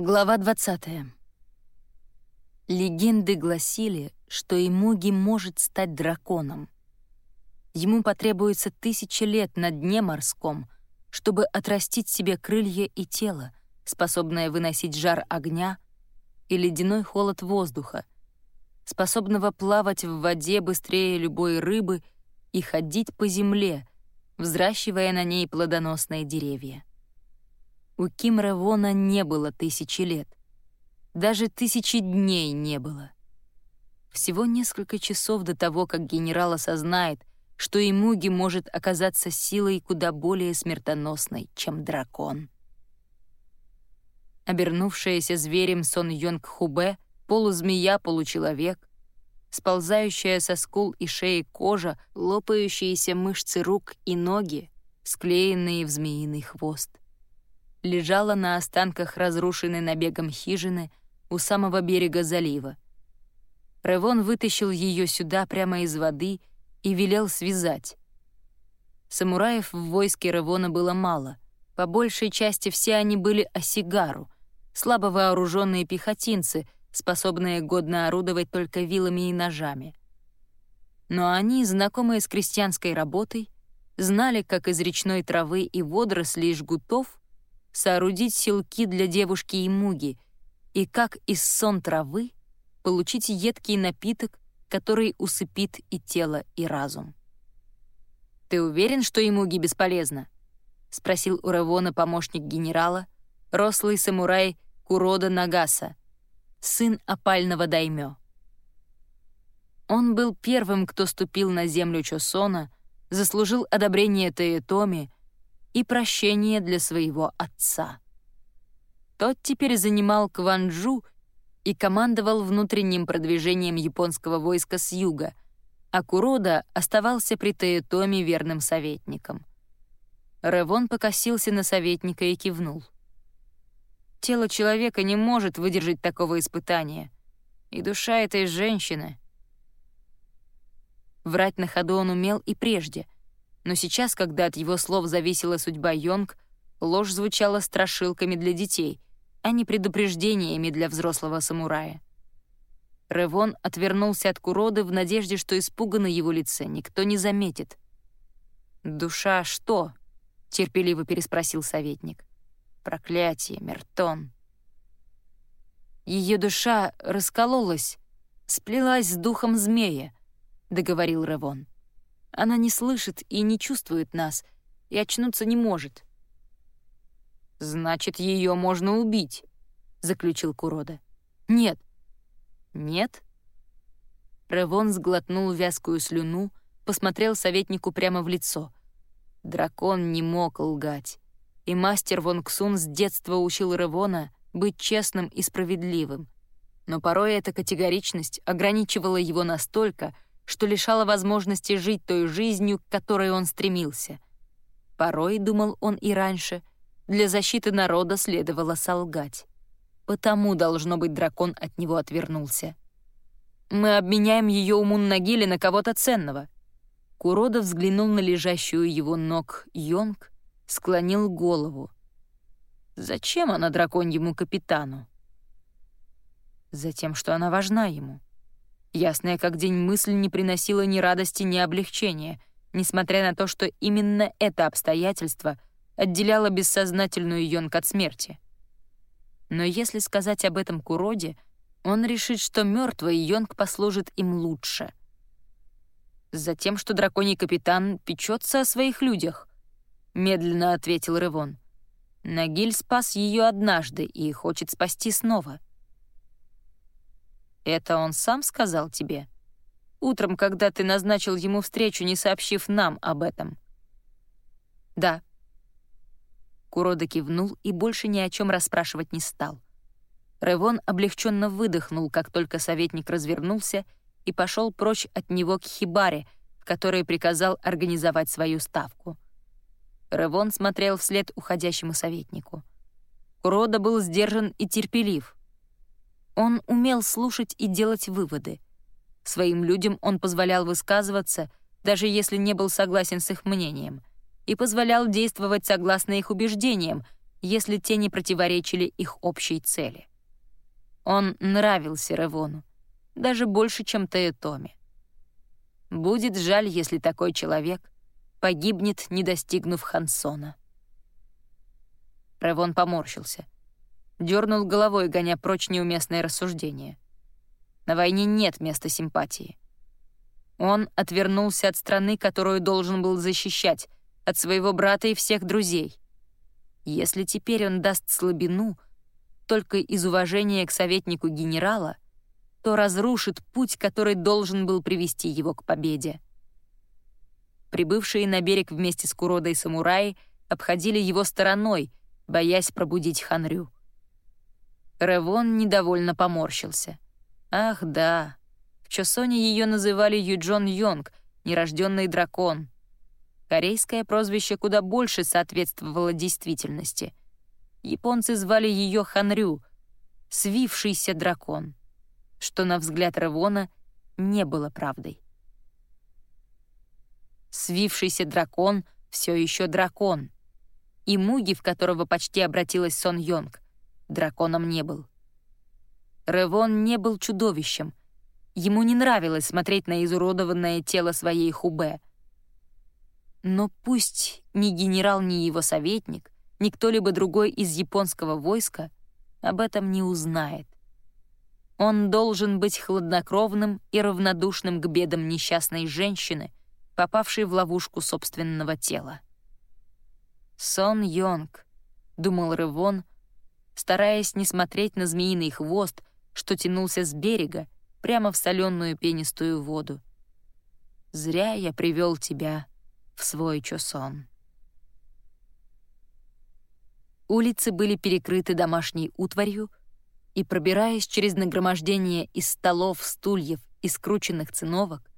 Глава 20. Легенды гласили, что Имуги может стать драконом. Ему потребуется тысяча лет на дне морском, чтобы отрастить себе крылья и тело, способное выносить жар огня и ледяной холод воздуха, способного плавать в воде быстрее любой рыбы и ходить по земле, взращивая на ней плодоносные деревья. У Ким Ревона не было тысячи лет. Даже тысячи дней не было. Всего несколько часов до того, как генерал осознает, что Имуги может оказаться силой куда более смертоносной, чем дракон. Обернувшаяся зверем Сон Йонг Хубе, полузмея, получеловек, сползающая со скул и шеи кожа, лопающиеся мышцы рук и ноги, склеенные в змеиный хвост лежала на останках разрушенной набегом хижины у самого берега залива. Ревон вытащил ее сюда прямо из воды и велел связать. Самураев в войске Ревона было мало. По большей части все они были осигару, слабо вооруженные пехотинцы, способные годно орудовать только вилами и ножами. Но они, знакомые с крестьянской работой, знали, как из речной травы и водорослей жгутов соорудить селки для девушки и муги, и как из сон травы получить едкий напиток, который усыпит и тело, и разум. «Ты уверен, что и муги бесполезно?» — спросил у Ревона помощник генерала, рослый самурай Курода Нагаса, сын опального даймё. Он был первым, кто ступил на землю Чосона, заслужил одобрение Таэтоми и прощение для своего отца. Тот теперь занимал Кванджу и командовал внутренним продвижением японского войска с юга, а Курода оставался при Таэтоме верным советником. Ревон покосился на советника и кивнул. Тело человека не может выдержать такого испытания, и душа этой женщины... Врать на ходу он умел и прежде — но сейчас, когда от его слов зависела судьба Йонг, ложь звучала страшилками для детей, а не предупреждениями для взрослого самурая. Ревон отвернулся от Куроды в надежде, что испуга на его лице никто не заметит. «Душа что?» — терпеливо переспросил советник. «Проклятие, Мертон». Ее душа раскололась, сплелась с духом змея, — договорил Ревон. Она не слышит и не чувствует нас, и очнуться не может. «Значит, ее можно убить», — заключил Курода. «Нет». «Нет?» Ревон сглотнул вязкую слюну, посмотрел советнику прямо в лицо. Дракон не мог лгать, и мастер Вон Ксун с детства учил Ревона быть честным и справедливым. Но порой эта категоричность ограничивала его настолько, что лишало возможности жить той жизнью, к которой он стремился. Порой, думал он и раньше, для защиты народа следовало солгать. Потому, должно быть, дракон от него отвернулся. «Мы обменяем ее у Муннагили на кого-то ценного». Курода взглянул на лежащую его ног Йонг, склонил голову. «Зачем она драконьему капитану?» «Затем, что она важна ему», Ясная как день мысль не приносила ни радости, ни облегчения, несмотря на то, что именно это обстоятельство отделяло бессознательную Йонг от смерти. Но если сказать об этом Куроде, он решит, что мертвый Йонг послужит им лучше. «Затем, что драконий капитан печется о своих людях», — медленно ответил Ревон. Нагиль спас ее однажды и хочет спасти снова. «Это он сам сказал тебе? Утром, когда ты назначил ему встречу, не сообщив нам об этом?» «Да». Курода кивнул и больше ни о чем расспрашивать не стал. Ревон облегченно выдохнул, как только советник развернулся и пошел прочь от него к хибаре, в которой приказал организовать свою ставку. Ревон смотрел вслед уходящему советнику. Курода был сдержан и терпелив — он умел слушать и делать выводы. Своим людям он позволял высказываться, даже если не был согласен с их мнением, и позволял действовать согласно их убеждениям, если те не противоречили их общей цели. Он нравился Ревону, даже больше, чем Теэтоме. Будет жаль, если такой человек погибнет, не достигнув Хансона. Ревон поморщился. Дернул головой, гоня прочь неуместное рассуждение. На войне нет места симпатии. Он отвернулся от страны, которую должен был защищать, от своего брата и всех друзей. Если теперь он даст слабину только из уважения к советнику генерала, то разрушит путь, который должен был привести его к победе. Прибывшие на берег вместе с Куродой самураи обходили его стороной, боясь пробудить Ханрю. Ревон недовольно поморщился. Ах да, в Чосоне ее называли Юджон Йонг, нерожденный дракон. Корейское прозвище куда больше соответствовало действительности. Японцы звали ее Ханрю, свившийся дракон, что, на взгляд Ревона, не было правдой. Свившийся дракон все еще дракон. И Муги, в которого почти обратилась Сон Йонг, драконом не был. Ревон не был чудовищем, Ему не нравилось смотреть на изуродованное тело своей Хубе. Но пусть ни генерал, ни его советник, ни кто-либо другой из японского войска об этом не узнает. Он должен быть хладнокровным и равнодушным к бедам несчастной женщины, попавшей в ловушку собственного тела. «Сон Йонг», — думал Рывон, стараясь не смотреть на змеиный хвост, что тянулся с берега, прямо в соленую пенистую воду. Зря я привел тебя в свой чосон. Улицы были перекрыты домашней утварью, и, пробираясь через нагромождение из столов, стульев и скрученных циновок,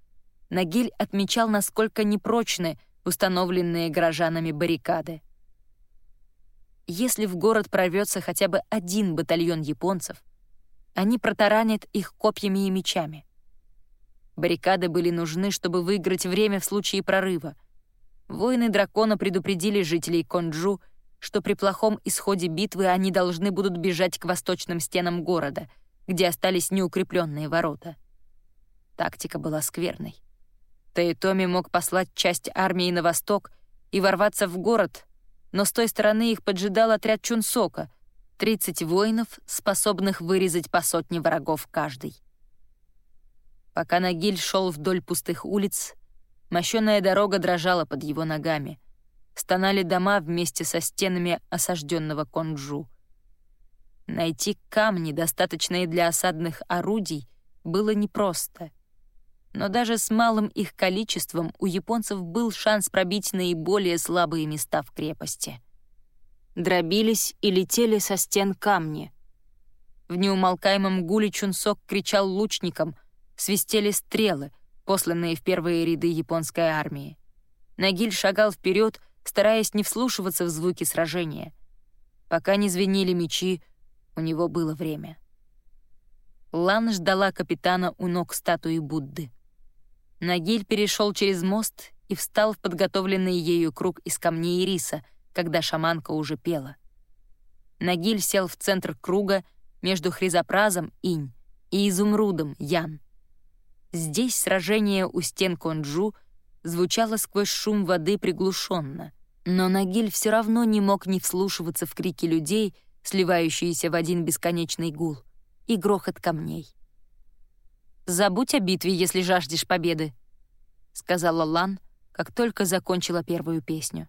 Нагиль отмечал, насколько непрочны установленные горожанами баррикады. Если в город прорвется хотя бы один батальон японцев, они протаранят их копьями и мечами. Баррикады были нужны, чтобы выиграть время в случае прорыва. Воины дракона предупредили жителей Конджу, что при плохом исходе битвы они должны будут бежать к восточным стенам города, где остались неукрепленные ворота. Тактика была скверной. Таитоми мог послать часть армии на восток и ворваться в город, но с той стороны их поджидал отряд Чунсока — 30 воинов, способных вырезать по сотне врагов каждый. Пока Нагиль шел вдоль пустых улиц, мощеная дорога дрожала под его ногами. Стонали дома вместе со стенами осажденного Конджу. Найти камни, достаточные для осадных орудий, было непросто. Но даже с малым их количеством у японцев был шанс пробить наиболее слабые места в крепости — дробились и летели со стен камни. В неумолкаемом гуле Чунсок кричал лучникам, свистели стрелы, посланные в первые ряды японской армии. Нагиль шагал вперед, стараясь не вслушиваться в звуки сражения. Пока не звенели мечи, у него было время. Лан ждала капитана у ног статуи Будды. Нагиль перешел через мост и встал в подготовленный ею круг из камней и риса — когда шаманка уже пела. Нагиль сел в центр круга между хризопразом инь и изумрудом ян. Здесь сражение у стен Конджу звучало сквозь шум воды приглушенно, но Нагиль все равно не мог не вслушиваться в крики людей, сливающиеся в один бесконечный гул, и грохот камней. «Забудь о битве, если жаждешь победы», — сказала Лан, как только закончила первую песню.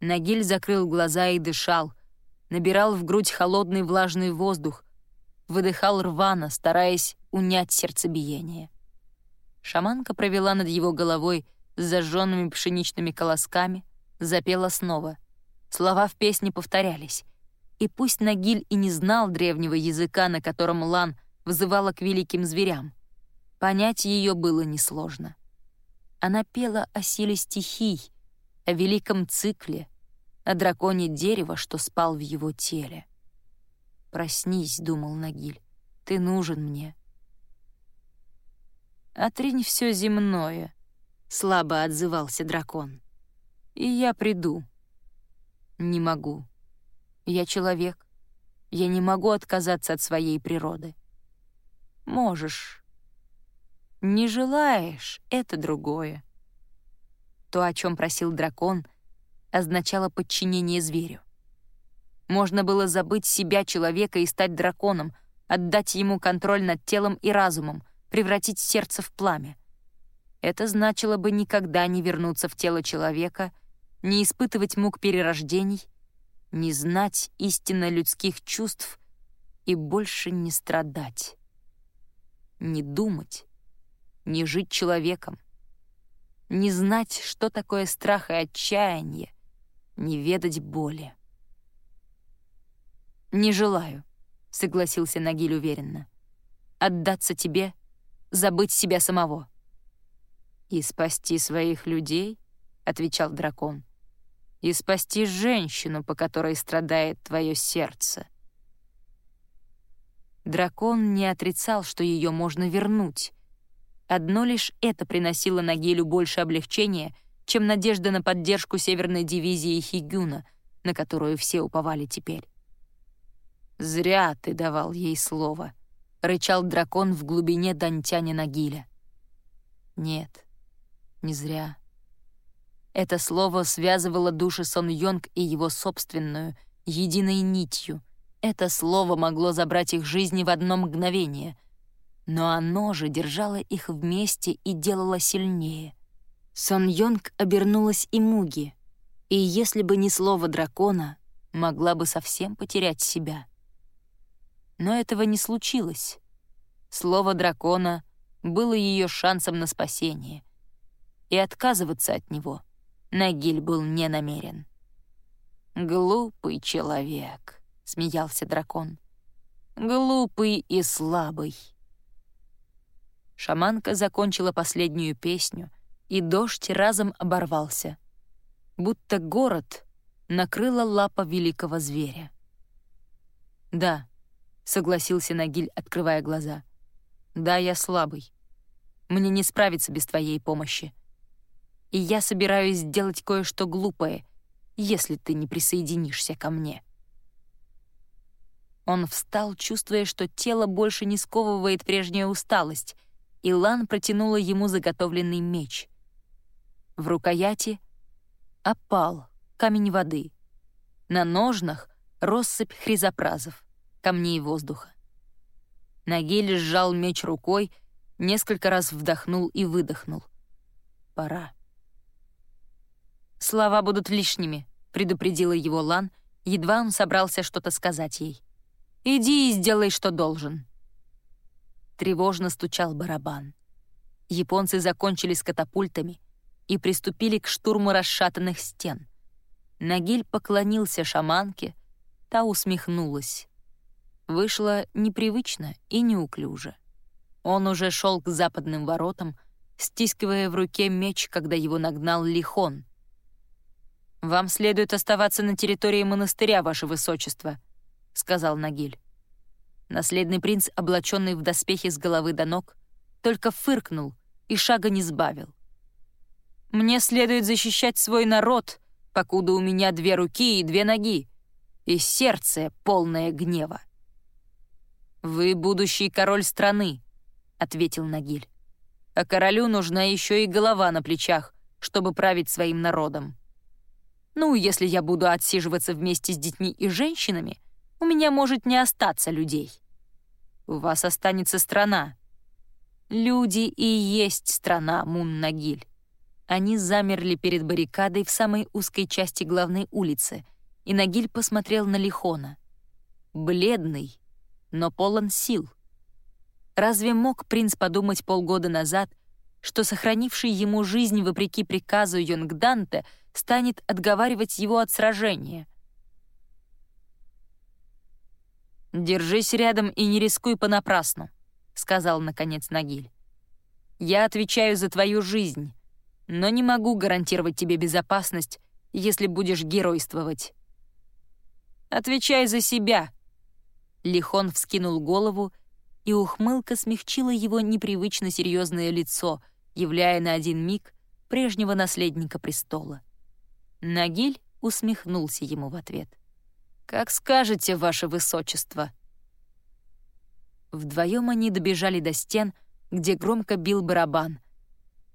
Нагиль закрыл глаза и дышал, набирал в грудь холодный влажный воздух, выдыхал рвано, стараясь унять сердцебиение. Шаманка провела над его головой с зажженными пшеничными колосками, запела снова. Слова в песне повторялись. И пусть Нагиль и не знал древнего языка, на котором Лан вызывала к великим зверям, понять ее было несложно. Она пела о силе стихий, о великом цикле, о драконе дерева, что спал в его теле. «Проснись», — думал Нагиль, — «ты нужен мне». «Отринь все земное», — слабо отзывался дракон. «И я приду». «Не могу». Я человек. Я не могу отказаться от своей природы. Можешь. Не желаешь — это другое. То, о чем просил дракон, означало подчинение зверю. Можно было забыть себя, человека, и стать драконом, отдать ему контроль над телом и разумом, превратить сердце в пламя. Это значило бы никогда не вернуться в тело человека, не испытывать мук перерождений, не знать истинно людских чувств и больше не страдать. Не думать, не жить человеком, не знать, что такое страх и отчаяние, не ведать боли. «Не желаю», — согласился Нагиль уверенно. «Отдаться тебе, забыть себя самого». «И спасти своих людей?» — отвечал дракон. «И спасти женщину, по которой страдает твое сердце». Дракон не отрицал, что ее можно вернуть. Одно лишь это приносило Нагилю больше облегчения, чем надежда на поддержку Северной дивизии Хигюна, на которую все уповали теперь. «Зря ты давал ей слово», — рычал дракон в глубине Дантяня Нагиля. «Нет, не зря». Это слово связывало души Сон Йонг и его собственную, единой нитью. Это слово могло забрать их жизни в одно мгновение. Но оно же держало их вместе и делало сильнее. Сон Йонг обернулась и Муги, и если бы не слово дракона, могла бы совсем потерять себя. Но этого не случилось. Слово дракона было ее шансом на спасение. И отказываться от него Нагиль был не намерен. «Глупый человек», — смеялся дракон. «Глупый и слабый». Шаманка закончила последнюю песню, и дождь разом оборвался, будто город накрыла лапа великого зверя. Да, — согласился Нагиль, открывая глаза. «Да, я слабый. Мне не справиться без твоей помощи. И я собираюсь сделать кое-что глупое, если ты не присоединишься ко мне». Он встал, чувствуя, что тело больше не сковывает прежняя усталость, и Лан протянула ему заготовленный меч. В рукояти — опал, камень воды. На ножнах — россыпь хризопразов камней воздуха. Нагиль сжал меч рукой, несколько раз вдохнул и выдохнул. Пора. «Слова будут лишними», — предупредила его Лан, едва он собрался что-то сказать ей. «Иди и сделай, что должен». Тревожно стучал барабан. Японцы закончили с катапультами и приступили к штурму расшатанных стен. Нагиль поклонился шаманке, та усмехнулась вышло непривычно и неуклюже. Он уже шел к западным воротам, стискивая в руке меч, когда его нагнал Лихон. «Вам следует оставаться на территории монастыря, ваше высочество», — сказал Нагиль. Наследный принц, облаченный в доспехи с головы до ног, только фыркнул и шага не сбавил. «Мне следует защищать свой народ, покуда у меня две руки и две ноги, и сердце, полное гнева». «Вы будущий король страны», — ответил Нагиль. «А королю нужна еще и голова на плечах, чтобы править своим народом. Ну, если я буду отсиживаться вместе с детьми и женщинами, у меня может не остаться людей. У вас останется страна. Люди и есть страна, Мун-Нагиль». Они замерли перед баррикадой в самой узкой части главной улицы, и Нагиль посмотрел на Лихона. Бледный, но полон сил. Разве мог принц подумать полгода назад, что сохранивший ему жизнь вопреки приказу Йонгданте станет отговаривать его от сражения? «Держись рядом и не рискуй понапрасну», — сказал, наконец, Нагиль. «Я отвечаю за твою жизнь, но не могу гарантировать тебе безопасность, если будешь геройствовать». «Отвечай за себя», Лихон вскинул голову, и ухмылка смягчила его непривычно серьезное лицо, являя на один миг прежнего наследника престола. Нагиль усмехнулся ему в ответ. «Как скажете, ваше высочество». Вдвоем они добежали до стен, где громко бил барабан.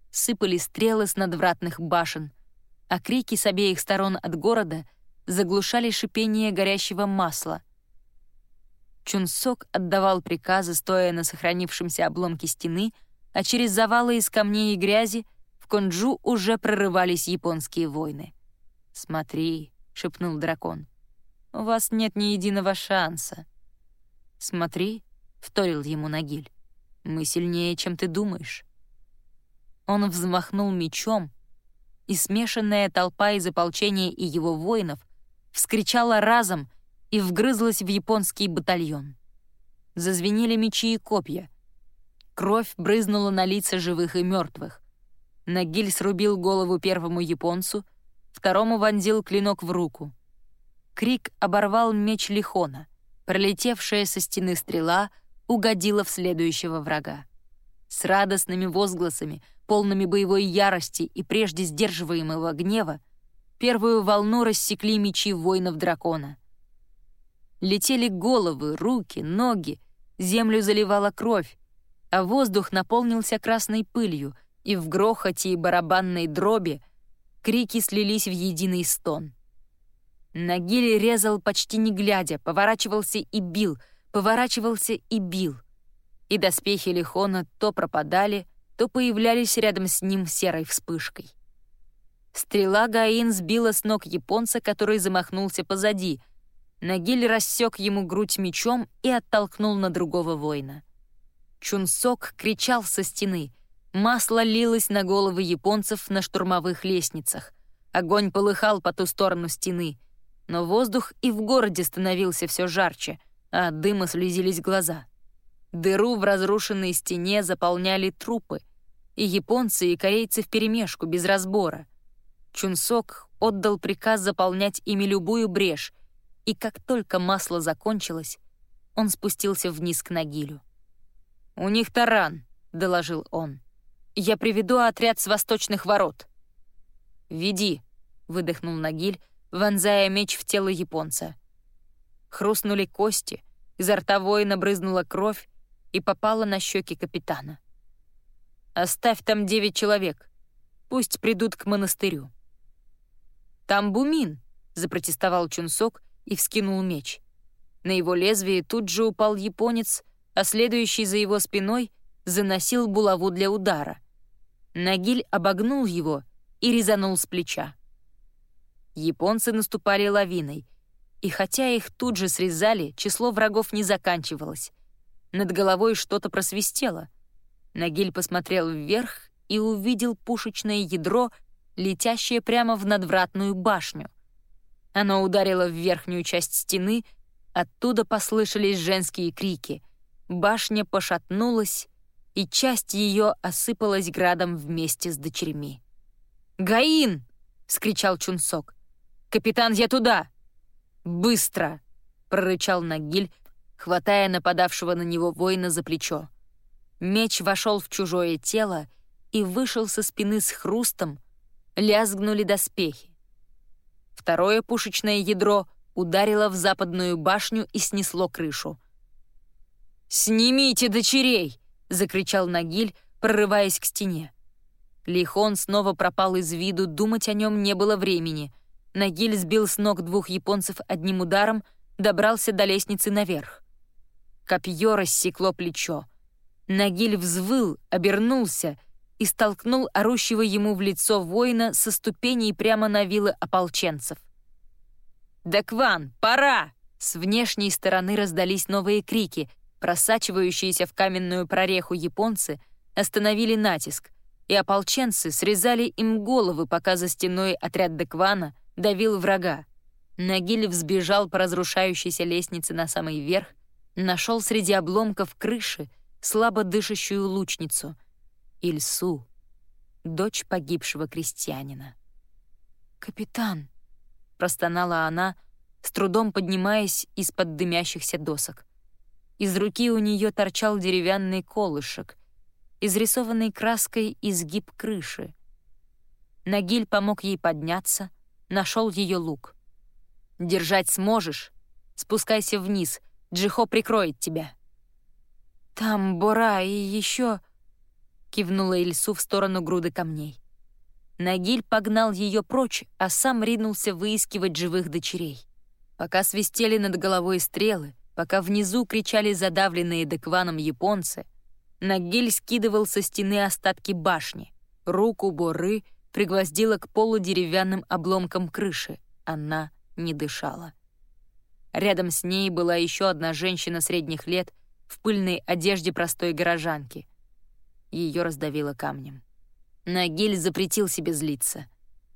Сыпали стрелы с надвратных башен, а крики с обеих сторон от города заглушали шипение горящего масла. Чунсок отдавал приказы, стоя на сохранившемся обломке стены, а через завалы из камней и грязи в Конджу уже прорывались японские войны. «Смотри», — шепнул дракон, — «у вас нет ни единого шанса». «Смотри», — вторил ему Нагиль, — «мы сильнее, чем ты думаешь». Он взмахнул мечом, и смешанная толпа из ополчения и его воинов вскричала разом и вгрызлась в японский батальон. Зазвенели мечи и копья. Кровь брызнула на лица живых и мертвых. Нагиль срубил голову первому японцу, второму вонзил клинок в руку. Крик оборвал меч Лихона. Пролетевшая со стены стрела угодила в следующего врага. С радостными возгласами, полными боевой ярости и прежде сдерживаемого гнева, первую волну рассекли мечи воинов дракона. Летели головы, руки, ноги, землю заливала кровь, а воздух наполнился красной пылью, и в грохоте и барабанной дроби крики слились в единый стон. Нагиль резал почти не глядя, поворачивался и бил, поворачивался и бил. И доспехи Лихона то пропадали, то появлялись рядом с ним серой вспышкой. Стрела Гаин сбила с ног японца, который замахнулся позади. Нагиль рассек ему грудь мечом и оттолкнул на другого воина. Чунсок кричал со стены. Масло лилось на головы японцев на штурмовых лестницах. Огонь полыхал по ту сторону стены. Но воздух и в городе становился все жарче, а от дыма слезились глаза. Дыру в разрушенной стене заполняли трупы. И японцы, и корейцы вперемешку, без разбора — Чунсок отдал приказ заполнять ими любую брешь, и как только масло закончилось, он спустился вниз к Нагилю. «У них таран», — доложил он. «Я приведу отряд с восточных ворот». «Веди», — выдохнул Нагиль, вонзая меч в тело японца. Хрустнули кости, изо рта воина брызнула кровь и попала на щеки капитана. «Оставь там девять человек. Пусть придут к монастырю». «Там Бумин!» — запротестовал Чунсок и вскинул меч. На его лезвие тут же упал японец, а следующий за его спиной заносил булаву для удара. Нагиль обогнул его и резанул с плеча. Японцы наступали лавиной, и хотя их тут же срезали, число врагов не заканчивалось. Над головой что-то просвистело. Нагиль посмотрел вверх и увидел пушечное ядро летящее прямо в надвратную башню. Оно ударило в верхнюю часть стены, оттуда послышались женские крики. Башня пошатнулась, и часть ее осыпалась градом вместе с дочерьми. «Гаин!» — вскричал Чунсок. «Капитан, я туда!» «Быстро!» — прорычал Нагиль, хватая нападавшего на него воина за плечо. Меч вошел в чужое тело и вышел со спины с хрустом, лязгнули доспехи. Второе пушечное ядро ударило в западную башню и снесло крышу. «Снимите дочерей!» — закричал Нагиль, прорываясь к стене. Лихон снова пропал из виду, думать о нем не было времени. Нагиль сбил с ног двух японцев одним ударом, добрался до лестницы наверх. Копье рассекло плечо. Нагиль взвыл, обернулся и столкнул орущего ему в лицо воина со ступеней прямо на вилы ополченцев. «Декван, пора!» С внешней стороны раздались новые крики, просачивающиеся в каменную прореху японцы остановили натиск, и ополченцы срезали им головы, пока за стеной отряд Деквана давил врага. Нагиль взбежал по разрушающейся лестнице на самый верх, нашел среди обломков крыши слабо дышащую лучницу — Ильсу, дочь погибшего крестьянина. «Капитан!» — простонала она, с трудом поднимаясь из-под дымящихся досок. Из руки у нее торчал деревянный колышек, изрисованный краской изгиб крыши. Нагиль помог ей подняться, нашел ее лук. «Держать сможешь?» Спускайся вниз, Джихо прикроет тебя». «Там Бора и еще...» — кивнула Ильсу в сторону груды камней. Нагиль погнал ее прочь, а сам ринулся выискивать живых дочерей. Пока свистели над головой стрелы, пока внизу кричали задавленные декваном японцы, Нагиль скидывал со стены остатки башни. Руку Боры пригвоздила к полу деревянным обломкам крыши. Она не дышала. Рядом с ней была еще одна женщина средних лет в пыльной одежде простой горожанки. Ее раздавило камнем. Нагиль запретил себе злиться.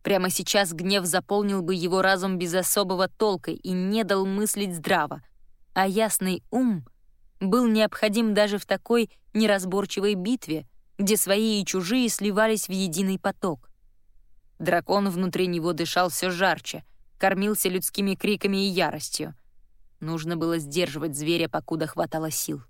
Прямо сейчас гнев заполнил бы его разум без особого толка и не дал мыслить здраво, а ясный ум был необходим даже в такой неразборчивой битве, где свои и чужие сливались в единый поток. Дракон внутри него дышал все жарче, кормился людскими криками и яростью. Нужно было сдерживать зверя, покуда хватало сил.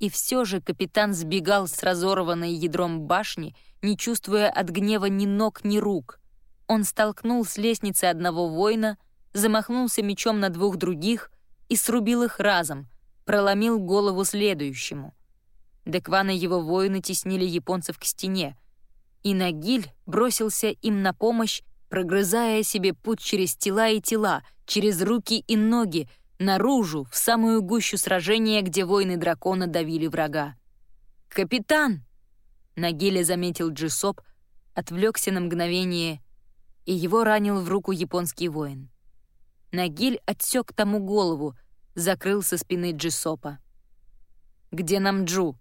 И все же капитан сбегал с разорванной ядром башни, не чувствуя от гнева ни ног, ни рук. Он столкнул с лестницы одного воина, замахнулся мечом на двух других и срубил их разом, проломил голову следующему. Деквана его воины теснили японцев к стене, и Нагиль бросился им на помощь, прогрызая себе путь через тела и тела, через руки и ноги, наружу, в самую гущу сражения, где воины дракона давили врага. «Капитан!» Нагиля заметил Джисоп, отвлекся на мгновение, и его ранил в руку японский воин. Нагиль отсек тому голову, закрыл со спины Джисопа. «Где нам Джу?»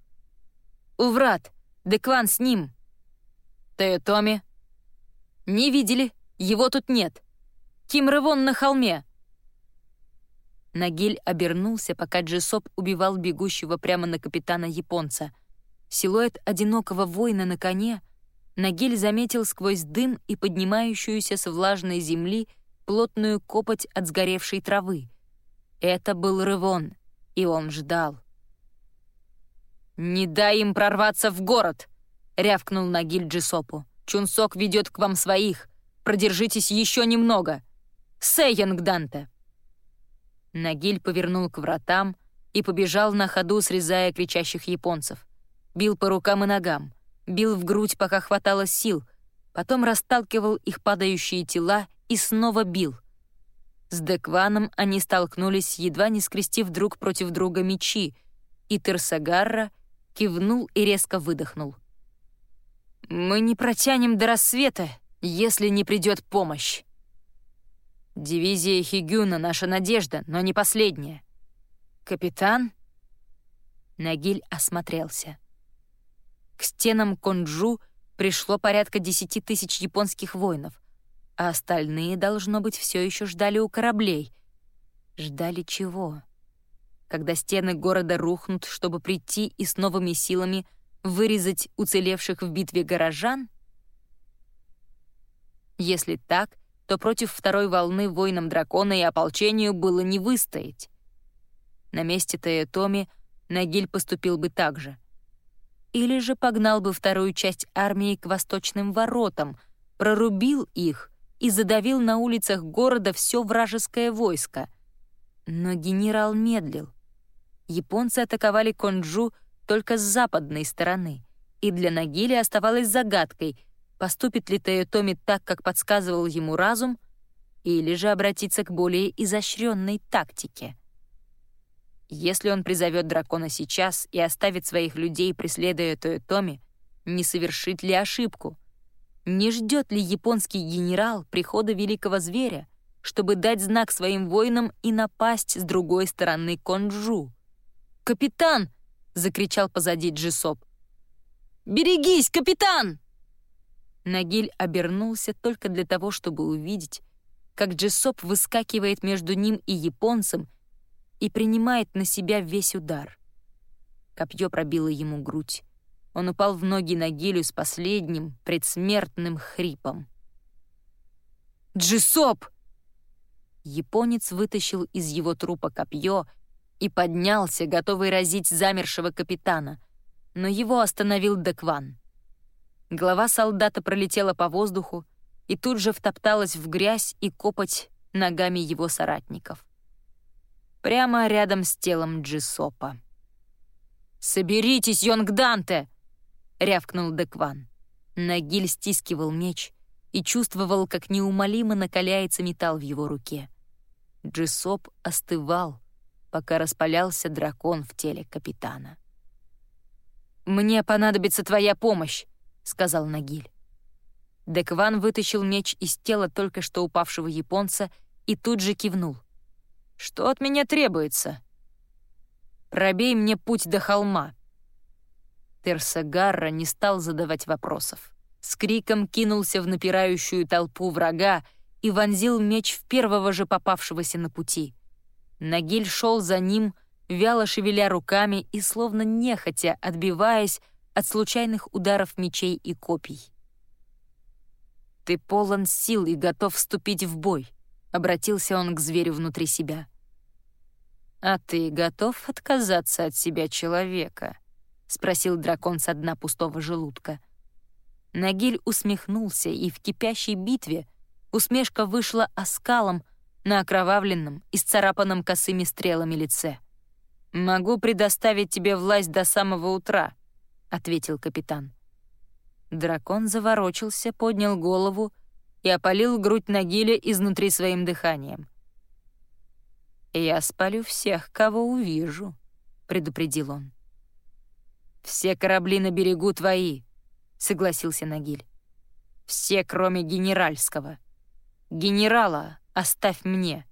«У врат! Декван с ним!» «Тойотоми?» «Не видели, его тут нет. Ким Ревон на холме!» Нагиль обернулся, пока Джисоп убивал бегущего прямо на капитана японца. Силуэт одинокого воина на коне Нагиль заметил сквозь дым и поднимающуюся с влажной земли плотную копоть от сгоревшей травы. Это был Рывон, и он ждал. «Не дай им прорваться в город!» — рявкнул Нагиль Джисопу. «Чунсок ведет к вам своих. Продержитесь еще немного. Сейянг Данте!» Нагиль повернул к вратам и побежал на ходу, срезая кричащих японцев. Бил по рукам и ногам, бил в грудь, пока хватало сил, потом расталкивал их падающие тела и снова бил. С Декваном они столкнулись, едва не скрестив друг против друга мечи, и Терсагарра кивнул и резко выдохнул. «Мы не протянем до рассвета, если не придет помощь». Дивизия Хигюна — наша надежда, но не последняя. Капитан? Нагиль осмотрелся. К стенам Конджу пришло порядка десяти тысяч японских воинов, а остальные, должно быть, все еще ждали у кораблей. Ждали чего? Когда стены города рухнут, чтобы прийти и с новыми силами вырезать уцелевших в битве горожан? Если так, то против второй волны воинам дракона и ополчению было не выстоять. На месте Томи Нагиль поступил бы так же. Или же погнал бы вторую часть армии к восточным воротам, прорубил их и задавил на улицах города все вражеское войско. Но генерал медлил. Японцы атаковали Конджу только с западной стороны, и для Нагиля оставалось загадкой — поступит ли Тойотоми так, как подсказывал ему разум, или же обратиться к более изощренной тактике. Если он призовет дракона сейчас и оставит своих людей, преследуя Тойотоми, не совершит ли ошибку? Не ждет ли японский генерал прихода великого зверя, чтобы дать знак своим воинам и напасть с другой стороны Конджу? «Капитан!» — закричал позади Джисоп. «Берегись, капитан!» Нагиль обернулся только для того, чтобы увидеть, как Джессоп выскакивает между ним и японцем и принимает на себя весь удар. Копье пробило ему грудь. Он упал в ноги Нагилю с последним предсмертным хрипом. «Джессоп!» Японец вытащил из его трупа копье и поднялся, готовый разить замершего капитана, но его остановил Декван. Голова солдата пролетела по воздуху и тут же втопталась в грязь и копоть ногами его соратников. прямо рядом с телом Джисопа. «Соберитесь, Йонгданте!» — рявкнул Декван. Нагиль стискивал меч и чувствовал, как неумолимо накаляется металл в его руке. Джисоп остывал, пока распалялся дракон в теле капитана. «Мне понадобится твоя помощь», — сказал Нагиль. Декван вытащил меч из тела только что упавшего японца и тут же кивнул. «Что от меня требуется?» «Пробей мне путь до холма». Терсагарра не стал задавать вопросов. С криком кинулся в напирающую толпу врага и вонзил меч в первого же попавшегося на пути. Нагиль шел за ним, вяло шевеля руками и словно нехотя отбиваясь от случайных ударов мечей и копий. «Ты полон сил и готов вступить в бой», — обратился он к зверю внутри себя. «А ты готов отказаться от себя человека?» — спросил дракон со дна пустого желудка. Нагиль усмехнулся, и в кипящей битве усмешка вышла оскалом на окровавленном, исцарапанном косыми стрелами лице. «Могу предоставить тебе власть до самого утра», — ответил капитан. Дракон заворочился, поднял голову и опалил грудь Нагиля изнутри своим дыханием. «Я спалю всех, кого увижу», — предупредил он. «Все корабли на берегу твои», — согласился Нагиль. «Все, кроме генеральского. Генерала оставь мне».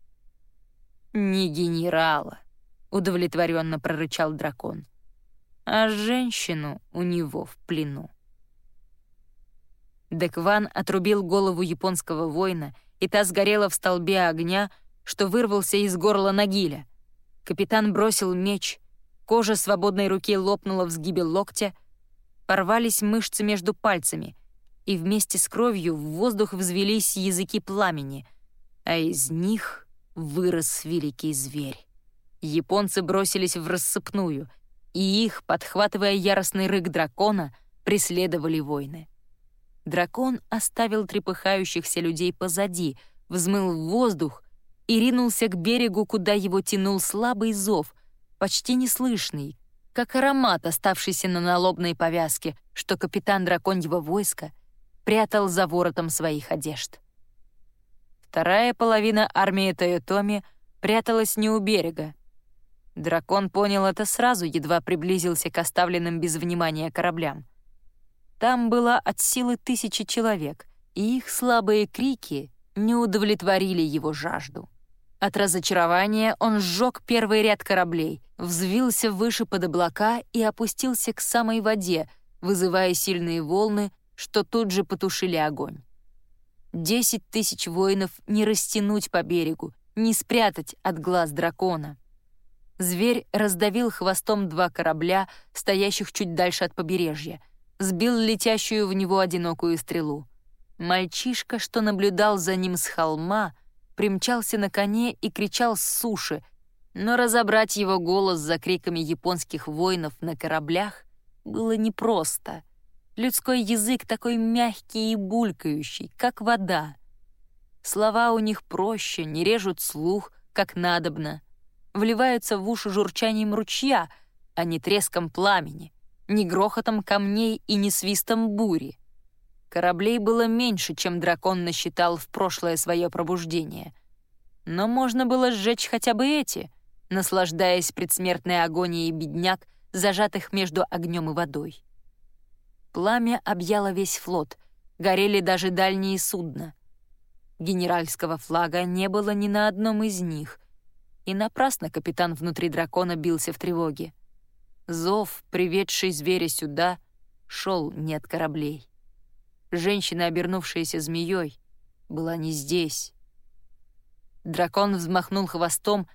«Не генерала», — удовлетворенно прорычал дракон, «а женщину у него в плену». Декван отрубил голову японского воина, и та сгорела в столбе огня, что вырвался из горла Нагиля. Капитан бросил меч, кожа свободной руки лопнула в сгибе локтя, порвались мышцы между пальцами, и вместе с кровью в воздух взвелись языки пламени, а из них вырос великий зверь. Японцы бросились в рассыпную, и их, подхватывая яростный рык дракона, преследовали войны. Дракон оставил трепыхающихся людей позади, взмыл в воздух и ринулся к берегу, куда его тянул слабый зов, почти неслышный, как аромат, оставшийся на налобной повязке, что капитан драконьего войска прятал за воротом своих одежд. Вторая половина армии Тойотоми пряталась не у берега. Дракон понял это сразу, едва приблизился к оставленным без внимания кораблям. Там было от силы тысячи человек, и их слабые крики не удовлетворили его жажду. От разочарования он сжег первый ряд кораблей, взвился выше под облака и опустился к самой воде, вызывая сильные волны, что тут же потушили огонь. Десять тысяч воинов не растянуть по берегу, не спрятать от глаз дракона. Зверь раздавил хвостом два корабля, стоящих чуть дальше от побережья — сбил летящую в него одинокую стрелу. Мальчишка, что наблюдал за ним с холма, примчался на коне и кричал с суши, но разобрать его голос за криками японских воинов на кораблях было непросто. Людской язык такой мягкий и булькающий, как вода. Слова у них проще, не режут слух, как надобно. Вливаются в уши журчанием ручья, а не треском пламени — ни грохотом камней и ни свистом бури. Кораблей было меньше, чем дракон насчитал в прошлое свое пробуждение. Но можно было сжечь хотя бы эти, наслаждаясь предсмертной агонией бедняк, зажатых между огнем и водой. Пламя объяло весь флот, горели даже дальние судна. Генеральского флага не было ни на одном из них, и напрасно капитан внутри дракона бился в тревоге. Зов, приведший зверя сюда, шел не от кораблей. Женщина, обернувшаяся змеей, была не здесь. Дракон взмахнул хвостом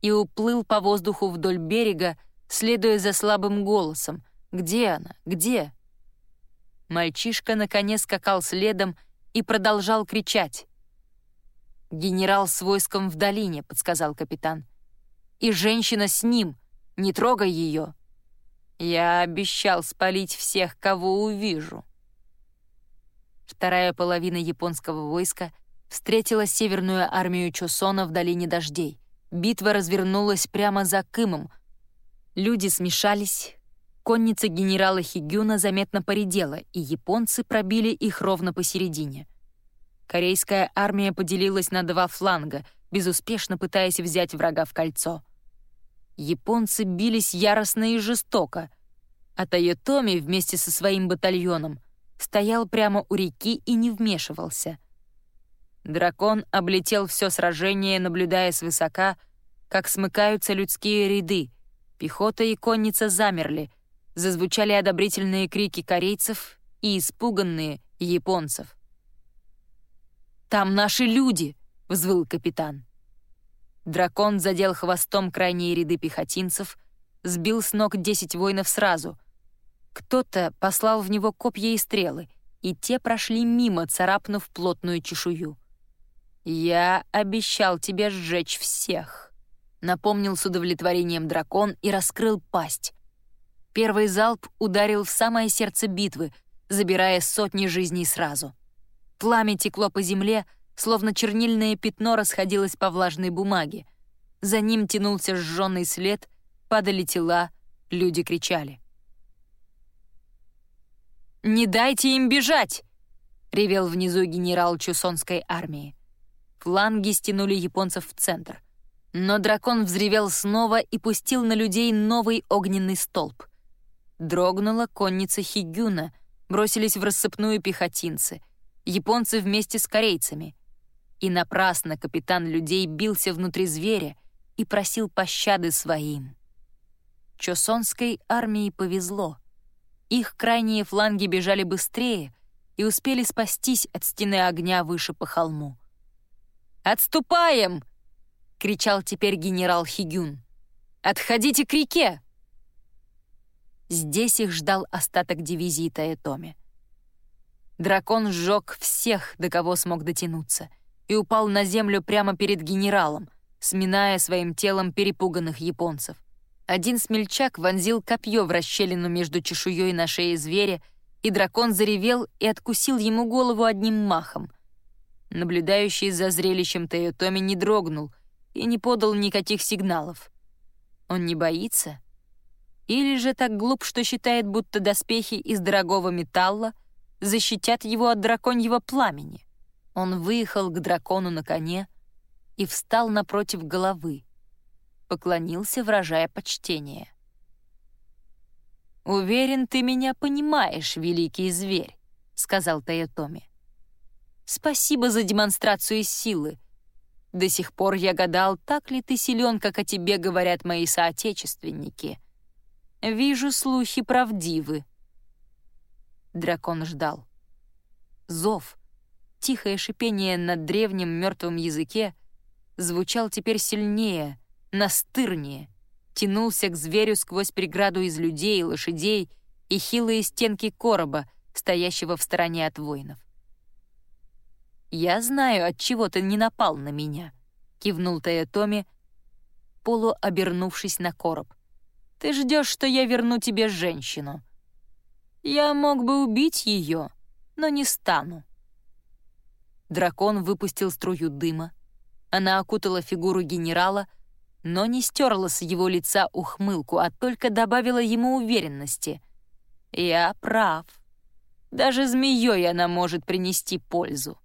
и уплыл по воздуху вдоль берега, следуя за слабым голосом. «Где она? Где?» Мальчишка наконец скакал следом и продолжал кричать. «Генерал с войском в долине», — подсказал капитан. «И женщина с ним. Не трогай ее». Я обещал спалить всех, кого увижу. Вторая половина японского войска встретила северную армию Чосона в долине дождей, Битва развернулась прямо за Кымом. Люди смешались, конница генерала Хигюна заметно поредела, и японцы пробили их ровно посередине. Корейская армия поделилась на два фланга, безуспешно пытаясь взять врага в кольцо. Японцы бились яростно и жестоко, а Тойотоми вместе со своим батальоном стоял прямо у реки и не вмешивался — Дракон облетел все сражение, наблюдая свысока, как смыкаются людские ряды. Пехота и конница замерли, зазвучали одобрительные крики корейцев и испуганные японцев. «Там наши люди!» — взвыл капитан. Дракон задел хвостом крайние ряды пехотинцев, сбил с ног десять воинов сразу. Кто-то послал в него копья и стрелы, и те прошли мимо, царапнув плотную чешую. «Я обещал тебе сжечь всех», — напомнил с удовлетворением дракон и раскрыл пасть. Первый залп ударил в самое сердце битвы, забирая сотни жизней сразу. Пламя текло по земле, словно чернильное пятно расходилось по влажной бумаге. За ним тянулся сжженный след, падали тела, люди кричали. «Не дайте им бежать!» — ревел внизу генерал Чусонской армии. Фланги стянули японцев в центр. Но дракон взревел снова и пустил на людей новый огненный столб. Дрогнула конница Хигюна, бросились в рассыпную пехотинцы, японцы вместе с корейцами. И напрасно капитан людей бился внутри зверя и просил пощады своим. Чосонской армии повезло. Их крайние фланги бежали быстрее и успели спастись от стены огня выше по холму. «Отступаем!» — кричал теперь генерал Хигюн. «Отходите к реке!» Здесь их ждал остаток дивизии Таэтоми. Дракон сжег всех, до кого смог дотянуться, и упал на землю прямо перед генералом, сминая своим телом перепуганных японцев. Один смельчак вонзил копье в расщелину между чешуей на шее зверя, и дракон заревел и откусил ему голову одним махом — Наблюдающий за зрелищем Тойотоми не дрогнул и не подал никаких сигналов. Он не боится? Или же так глуп, что считает, будто доспехи из дорогого металла защитят его от драконьего пламени? Он выехал к дракону на коне и встал напротив головы, поклонился, выражая почтение. «Уверен, ты меня понимаешь, великий зверь», — сказал Тойотоми. Спасибо за демонстрацию силы. До сих пор я гадал, так ли ты силен, как о тебе говорят мои соотечественники. Вижу, слухи правдивы. Дракон ждал. Зов, тихое шипение на древнем мертвом языке, звучал теперь сильнее, настырнее, тянулся к зверю сквозь преграду из людей, лошадей и хилые стенки короба, стоящего в стороне от воинов. «Я знаю, от чего ты не напал на меня», — кивнул Тойотоми, полуобернувшись на короб. «Ты ждешь, что я верну тебе женщину. Я мог бы убить ее, но не стану». Дракон выпустил струю дыма. Она окутала фигуру генерала, но не стерла с его лица ухмылку, а только добавила ему уверенности. «Я прав. Даже змеей она может принести пользу».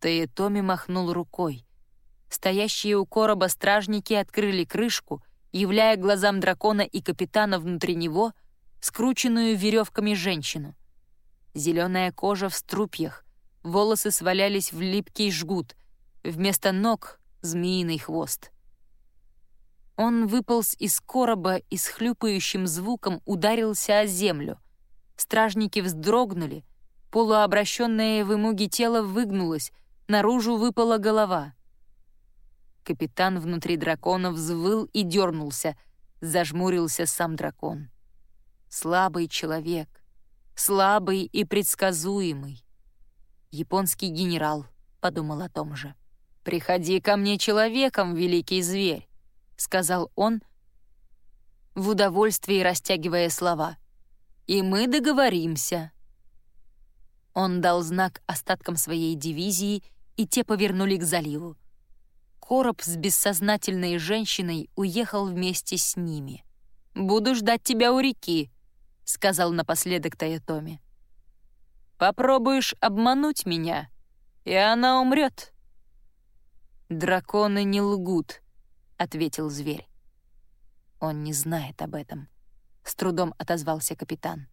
Таэтоми махнул рукой. Стоящие у короба стражники открыли крышку, являя глазам дракона и капитана внутри него скрученную веревками женщину. Зеленая кожа в струпьях, волосы свалялись в липкий жгут, вместо ног — змеиный хвост. Он выполз из короба и с хлюпающим звуком ударился о землю. Стражники вздрогнули, полуобращенное в имуге тело выгнулось, наружу выпала голова. Капитан внутри дракона взвыл и дернулся, зажмурился сам дракон. Слабый человек, слабый и предсказуемый. Японский генерал подумал о том же. «Приходи ко мне человеком, великий зверь», — сказал он, в удовольствии растягивая слова. «И мы договоримся». Он дал знак остаткам своей дивизии — и те повернули к заливу. Короб с бессознательной женщиной уехал вместе с ними. «Буду ждать тебя у реки», — сказал напоследок Тойотоми. «Попробуешь обмануть меня, и она умрет». «Драконы не лгут», — ответил зверь. «Он не знает об этом», — с трудом отозвался капитан.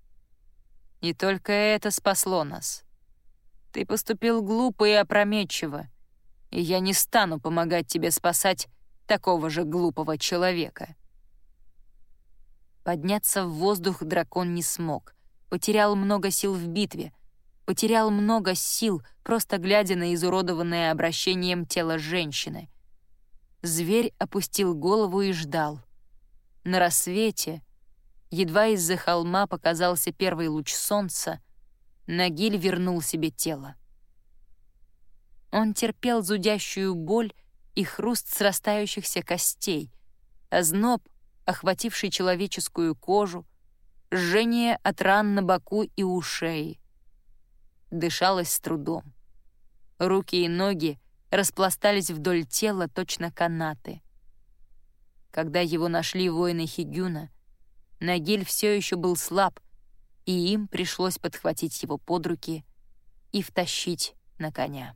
«И только это спасло нас. Ты поступил глупо и опрометчиво, и я не стану помогать тебе спасать такого же глупого человека». Подняться в воздух дракон не смог, потерял много сил в битве, потерял много сил, просто глядя на изуродованное обращением тело женщины. Зверь опустил голову и ждал. На рассвете, едва из-за холма показался первый луч солнца, Нагиль вернул себе тело. Он терпел зудящую боль и хруст срастающихся костей, озноб, охвативший человеческую кожу, жжение от ран на боку и у шеи. Дышалось с трудом. Руки и ноги распластались вдоль тела точно канаты. Когда его нашли воины Хигюна, Нагиль все еще был слаб, и им пришлось подхватить его под руки и втащить на коня.